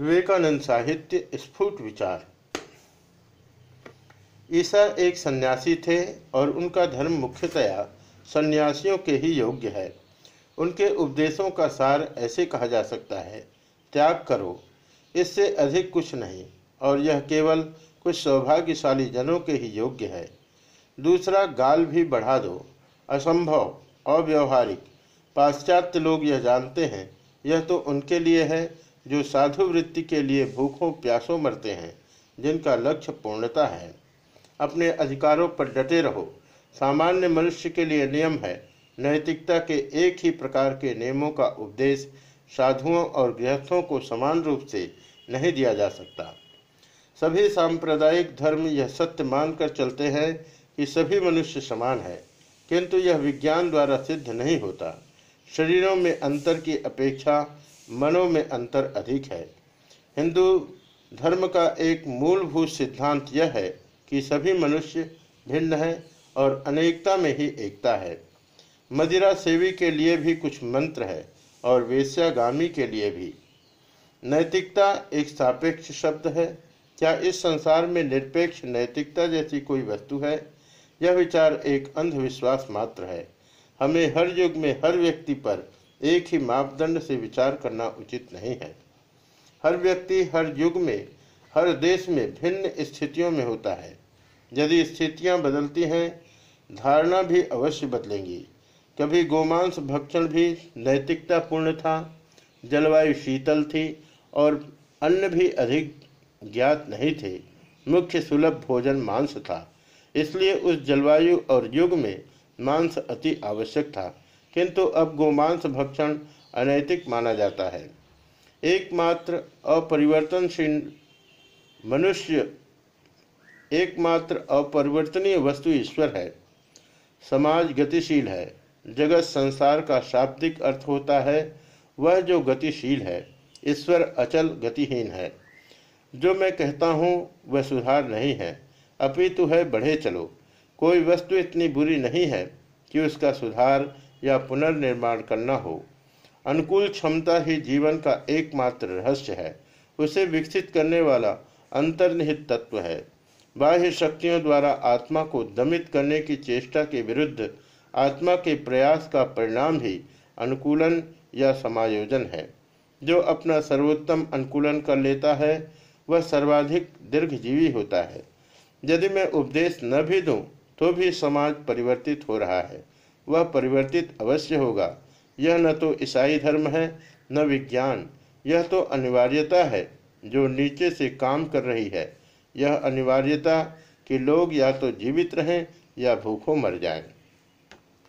विवेकानंद साहित्य स्फुट विचार। ईसा एक सन्यासी थे और उनका धर्म मुख्यतया सन्यासियों के ही योग्य है। उनके उपदेशों का सार ऐसे कहा जा सकता है, त्याग करो, इससे अधिक कुछ नहीं, और यह केवल कुछ सौभाग्यशाली जनों के ही योग्य है। दूसरा, गाल भी बढ़ा दो, असंभव, अव्यवहारिक, पाश्चात्य लोग यह जानते हैं, यह तो उनके लिए है जो साधु वृत्ति के लिए भूखों प्यासों मरते हैं, जिनका लक्ष्य पूर्णता है। अपने अधिकारों पर डटे रहो। सामान्य मनुष्य के लिए नियम है, नैतिकता के एक ही प्रकार के नियमों का उपदेश साधुओं और गृहस्थों को समान रूप से नहीं दिया जा सकता। सभी सांप्रदायिक धर्म यह सत्य मानकर चलते हैं कि सभी मनुष्य समान है, किंतु यह विज्ञान द्वारा सिद्ध नहीं होता। शरीरों में अंतर की अपेक्षा मनों में अंतर अधिक है। हिंदू धर्म का एक मूलभूत सिद्धांत यह है कि सभी मनुष्य भिन्न है और अनेकता में ही एकता है। मदिरा सेवी के लिए भी कुछ मंत्र है और वेश्यागामी के लिए भी। नैतिकता एक सापेक्ष शब्द है। क्या इस संसार में निरपेक्ष नैतिकता जैसी कोई वस्तु है? यह विचार एक अंधविश्वास मात्र है। हमें हर युग में हर व्यक्ति पर एक ही मापदंड से विचार करना उचित नहीं है। हर व्यक्ति हर युग में, हर देश में भिन्न स्थितियों में होता है। यदि स्थितियाँ बदलती हैं, धारणा भी अवश्य बदलेंगी। कभी गोमांस भक्षण भी नैतिकता पूर्ण था, जलवायु शीतल थी और अन्न भी अधिक ज्ञात नहीं थे। मुख्य सुलभ भोजन मांस था, इसलिए उस जलवायु और युग में मांस अति आवश्यक था। किंतु अब गोमांस भक्षण अनैतिक माना जाता है। एकमात्र अपरिवर्तनशील मनुष्य एकमात्र अपरिवर्तनीय वस्तु ईश्वर है। समाज गतिशील है। जगत संसार का शाब्दिक अर्थ होता है, वह जो गतिशील है, ईश्वर अचल गतिहीन है। जो मैं कहता हूँ, वह सुधार नहीं है। अपितु है, बढ़े चलो। कोई वस्तु इतनी बुरी नहीं है कि उसका सुधार या पुनर्निर्माण करना हो। अनुकूल क्षमता ही जीवन का एकमात्र रहस्य है। उसे विकसित करने वाला अंतर्निहित तत्व है। बाह्य शक्तियों द्वारा आत्मा को दमित करने की चेष्टा के विरुद्ध आत्मा के प्रयास का परिणाम ही अनुकूलन या समायोजन है। जो अपना सर्वोत्तम अनुकूलन कर लेता है, वह सर्वाधिक दीर्घजीवी होता है। यदि मैं उपदेश न भी दूँ तो भी समाज परिवर्तित हो रहा है। वह परिवर्तित अवश्य होगा। यह न तो ईसाई धर्म है, न विज्ञान। यह तो अनिवार्यता है, जो नीचे से काम कर रही है। यह अनिवार्यता कि लोग या तो जीवित रहें या भूखों मर जाएँ।